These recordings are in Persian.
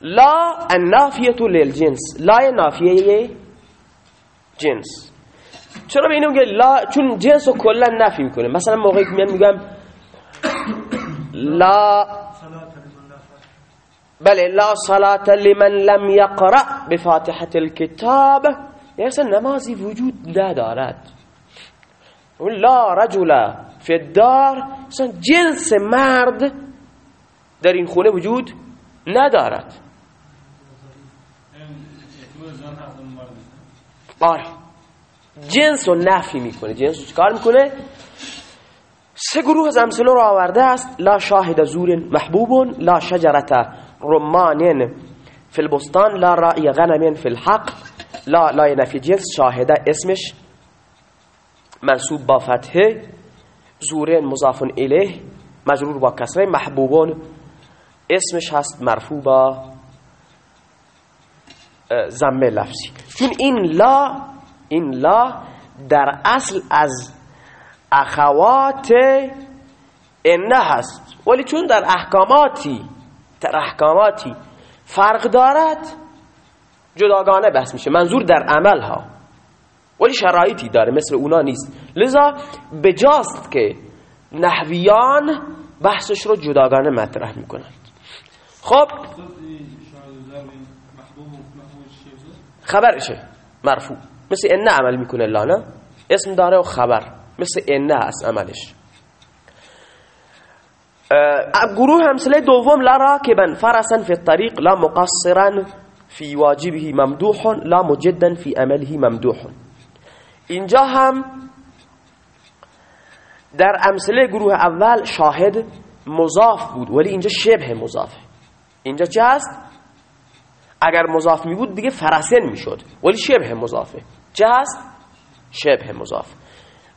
لا النافیه للجنس لا نافیه جنس. چرا به اینو میگه لا چون جنس رو کلا نفی میکنه مثلا موقعی که میان میگم لا بله لا صلاة لمن لم يقرأ بفاتحة الكتاب. یعنی أصلا نمازی وجود ندارد لا رجل فی الدار أصلا جنس مرد در این خونه وجود ندارد آره جنس رو نفی می‌کنه. جنس رو چکار می‌کنه؟ سه گروه از امثله رو آورده است. لا شاهد زور محبوب لا شجرت رمان فی البستان لا رأی غنم فی الحق. لا لا نفی جنس شاهده اسمش. منصوب با فتحه زورین مضاف الیه. مجرور با کسره محبوبون اسمش هست مرفوع با زمه لفظی. چون این لا این لا در اصل از اخوات انه هست. ولی چون در احکاماتی در احکاماتی فرق دارد جداگانه بحث میشه. منظور در عمل ها. ولی شرایطی داره مثل اونا نیست. لذا بجاست که نحویان بحثش رو جداگانه مطرح می‌کنند. خب؟ خبرشه مرفوع. مثل انه عمل میکنه لانا اسم داره و خبر. مثل انه هست عملش. گروه همسله دوم لا راکبا فرسا فی الطریق لا مقصرا فی واجبه ممدوح لا مجدا فی عمله ممدوح. اینجا هم در امثله گروه اول شاهد مضاف بود ولی اینجا شبه مضافه اینجا چه هست؟ اگر مضاف می بود دیگه فرسن می شد ولی شبه مضافه. چه هست؟ شبه مضاف.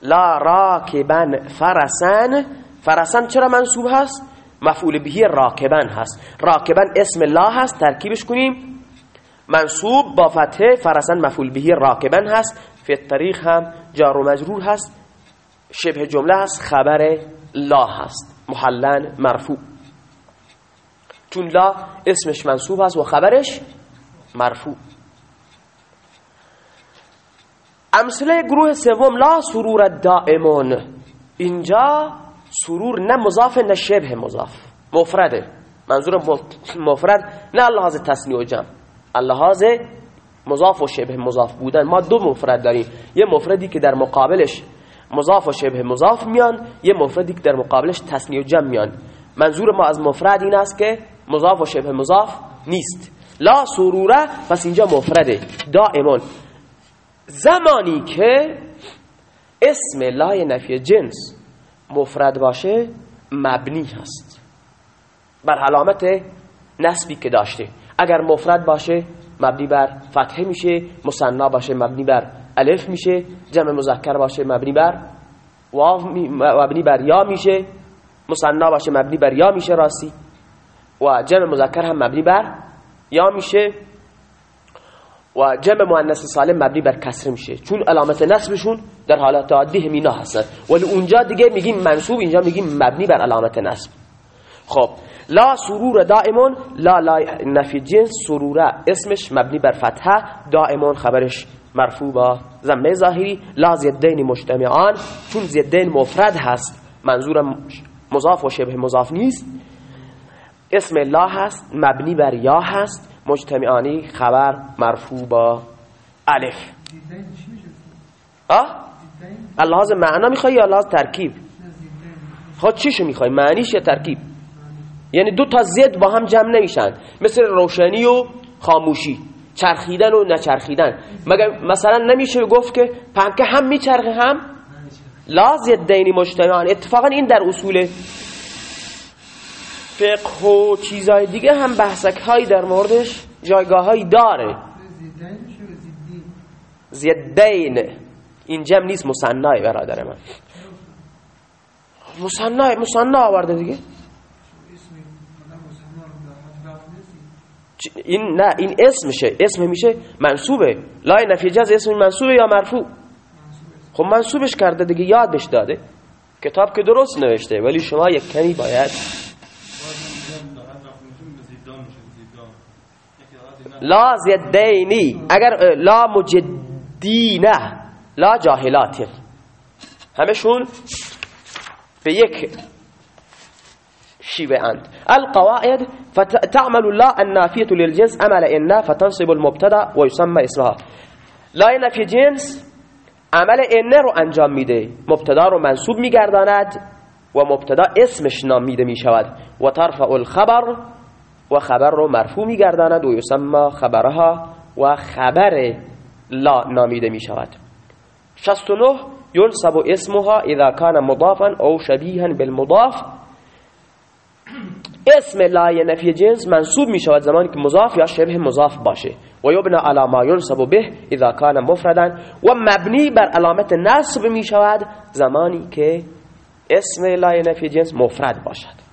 لا راکبن فرسن. فرسن چرا منصوب هست؟ مفعول بهی راکبن هست. راکبن اسم لا هست ترکیبش کنیم. منصوب با فتحه فرسن مفعول بهی راکبن هست. فی الطریق هم جار و مجرور هست. شبه جمله هست خبر لا هست. محلن مرفوع. چون لا اسمش منصوب هست و خبرش مرفوع. امثله گروه سوم لا سرور دائمون. اینجا سرور نه مضاف نه شبه مضاف. مفرده. منظور مفرد نه لحاظ تصنیع و جمع. لحاظ مضاف و شبه مضاف بودن. ما دو مفرد داریم. یه مفردی که در مقابلش مضاف و شبه مضاف میان یه مفردی که در مقابلش تصنیع و جمع میان. منظور ما از مفرد این است که مضاف و شبه مضاف نیست. لا سروره پس اینجا مفرده. دائمون زمانی که اسم لای نفی جنس مفرد باشه مبنی هست. بر علامت نسبی که داشته. اگر مفرد باشه مبنی بر فتحه میشه مصنا باشه مبنی بر الف میشه جمع مذکر باشه مبنی بر واو مبنی بر یا میشه مصنا باشه مبنی بر یا میشه راستی. و جمع مذکر هم مبنی بر یا میشه و جمع مؤنث سالم مبنی بر کسر میشه. چون علامت نصبشون در حالت عادی همینا هستن. ولی اونجا دیگه میگیم منصوب اینجا میگیم مبنی بر علامت نصب. خب لا سرور دائمون لا لا نفی جنس سروره اسمش مبنی بر فتحه دائمون خبرش مرفوع با زمه ظاهری. لا زیدین مجتمعان چون زیدین مفرد هست. منظور مضاف و شبه مضاف نیست. اسم لا هست مبنی بر یا هست مجتمعانی خبر مرفوع با الف. آه؟ اللحاظ معنا می‌خوای یا لحاظ ترکیب؟ خود چیشو می‌خوای؟ معنیش یا ترکیب؟ یعنی دو تا زد با هم جمع نمیشن. مثل روشنی و خاموشی چرخیدن و نچرخیدن. مگر مثلا نمیشه گفت که پنکه هم میچرخه هم؟ لا زدینی مجتمعان. اتفاقا این در اصول فقه و چیزهای دیگه هم بحثک هایی در موردش جایگاه هایی داره. زدین این جمع نیست مصنعه برادر من. مصنعه مصنع آورده دیگه. این نه این اسم میشه. اسم میشه منصوبه. لای نفی جز اسم منصوبه یا مرفوع. خب منصوبش کرده دیگه یادش داده. کتاب که درست نوشته ولی شما یک کمی باید لا زدینی اگر لا مجدینه. لا جاهلات همشون به یک شیوه اند. القواعد فتعمل لا النافية للجنس عمل إنا فتنصب المبتدا ويسمى اسمها. لا نفی جنس عمل انه رو انجام میده. مبتدا رو منصوب میگرداند و مبتدا اسمش نامیده می‌شود. و ترفع الخبر و خبر رو مرفوع میگرداند و یسمى خبرها و خبر لا نامیده می‌شود. 69 ينصب اسمها اذا كان مضافا او شبيها بالمضاف. اسم لای نفی جنس منصوب می شود زمانی که مضاف یا شبه مضاف باشه. و یبنا علی ما ینصب به اذا کان مفردا. و مبنی بر علامت نصب می شود زمانی که اسم لای نفی جنس مفرد باشد.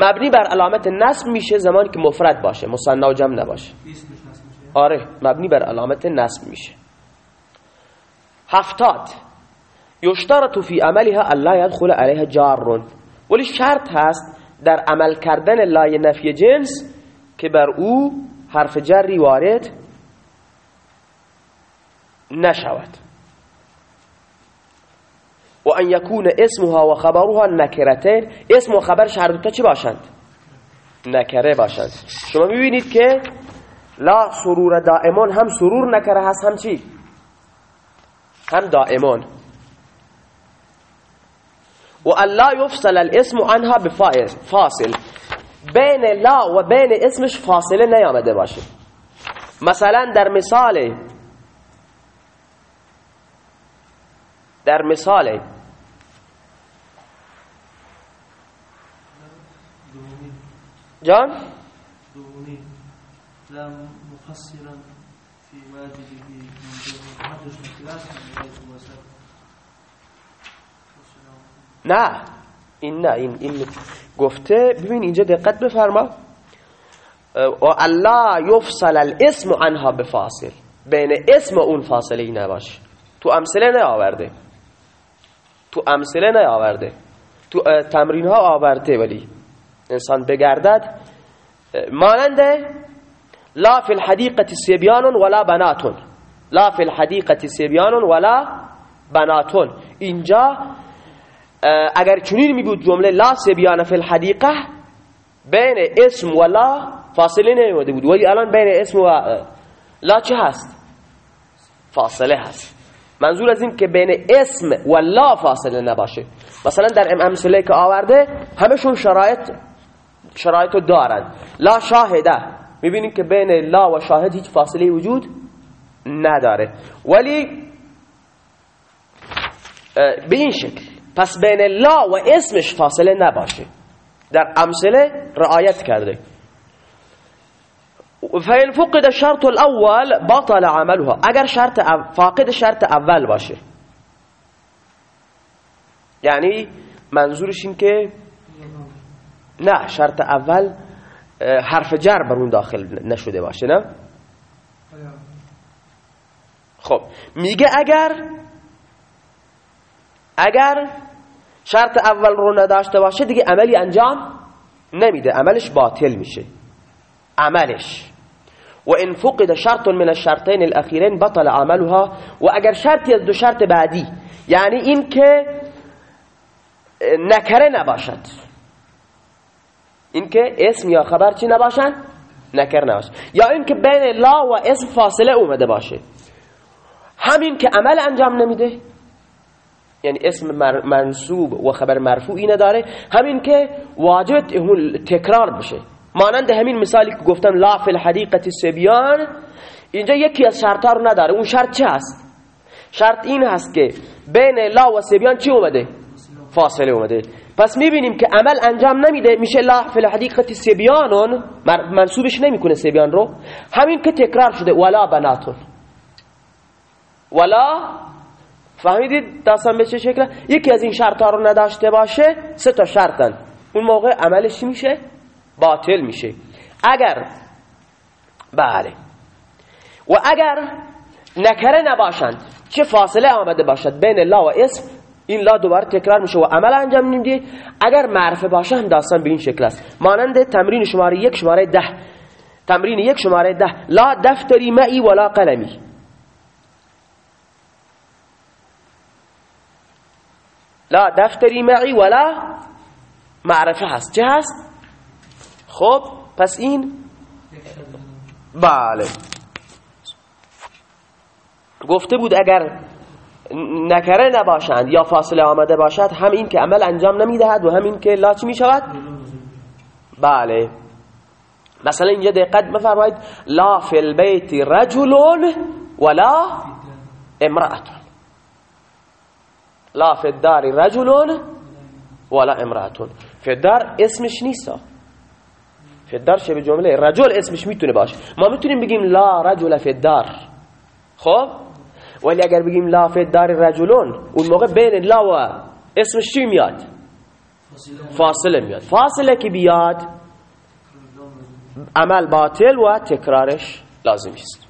مبنی بر علامت نصب میشه زمانی که مفرد باشه مصنع و جمع نباشه. آره مبنی بر علامت نصب میشه. هفتاد. یشترط فی عملها الا يدخل عليها جار. ولی شرط هست در عمل کردن لای نفی جنس که بر او حرف جری وارد نشود. و ان یکون اسمها و خبرها نکرتین اسم و خبرش هر دوتا چی باشند؟ نکره باشند. شما می‌بینید که لا سرور دائمون هم سرور نکره هست هم چی؟ هم دائمون و الله یفصل الاسم عنها بفاصل بین لا و بین اسمش فاصله نیامده باشه. مثلا در مثال در مثال جان؟ مفسرا في واجبه نه. این نه این این گفته. ببین اینجا دقت بفرما. و الله یفصل الاسم عنها بفاصل. بین اسم اون فاصله ای نباشه تو امثله نه آورده تو امثله نه آورده تو تمرین ها آورده ولی. انسان بگردد ماننده لا فی الحدیقه سیبیان ولا بناتون لا فی الحدیقه سیبیان ولا بناتون اینجا اگر چنین می بود جمله لا سبیان فی الحدیقه بین اسم و لا فاصله نیومده بود. ولی الان بین اسم و لا چه هست؟ فاصله هست. منظور از این که بین اسم و لا فاصله نباشه. مثلا در امثله که آورده همشون شرایط شرایط رو دارن لا شاهده. می‌بینیم که بین لا و شاهد هیچ فاصله وجود نداره. ولی به این شکل. پس بین لا و اسمش فاصله نباشه. در امثله رعایت کرده. فین فقد شرط الاول بطل عملها. اگر شرط فاقد شرط اول باشه. یعنی منظورش این که نه شرط اول حرف جر بر اون داخل نشده باشه نه؟ خب میگه اگر اگر شرط اول رو نداشته باشه دیگه عملی انجام نمیده. عملش باطل میشه. عملش. و ان فقد شرط من الشرطين الاخيرين بطل عملها. و اگر شرطی از دو شرط بعدی یعنی این که نکره نباشد. این که اسم یا خبر چی نباشن؟ نکر نباشد یا این که بین لا و اسم فاصله اومده باشه. همین که عمل انجام نمیده. یعنی اسم منصوب و خبر مرفوعی نداره. همین که واجب تکرار بشه. مانند همین مثالی که گفتم لا فی الحدیقه سبیان اینجا یکی از شرطا رو نداره. اون شرط چه هست؟ شرط این هست که بین لا و سبیان چی اومده؟ فاصله اومده. پس می‌بینیم که عمل انجام نمیده. میشه لا فی الحدیقه سبیانون منصوبش نمی‌کنه سبیان رو. همین که تکرار شده ولا بناتون. ولا فهمیدید داستان به چه شکل؟ یکی از این شرط ها رو نداشته باشه سه تا شرطن. اون موقع عملش میشه؟ باطل میشه. اگر بله. و اگر نکره نباشند چه فاصله آمده باشد بین لا و اسم این لا دوباره تکرار میشه و عمل انجام نمیده اگر معرفه باشه هم داستان به این شکل است. مانند تمرین شماره یک شماره ده. تمرین یک شماره ده. لا دفتری معی ولا قلمی. لا دفتری معی ولا معرفه هست. چه هست؟ خب پس این؟ بله. گفته بود اگر نکره نباشند یا فاصله آمده باشد هم این که عمل انجام نمی‌دهد و هم این که لا چی می شود بله. مثلا اینجا دقت بفرمایید. لا فی البیت رجل ولا امرأة لا فی الدار رجل ولا امرأة فی الدار اسمش نیست. فی الدار شبه جمله؟ رجل اسمش می‌تونه باشه. ما می‌تونیم بگیم لا رجل فی الدار. خب؟ ولی اگر بگیم لا فی الدار رجلون اون موقع بین لا و اسمش چی میاد؟ فاصله میاد. فاصله که بیاد عمل باطل و تکرارش لازم است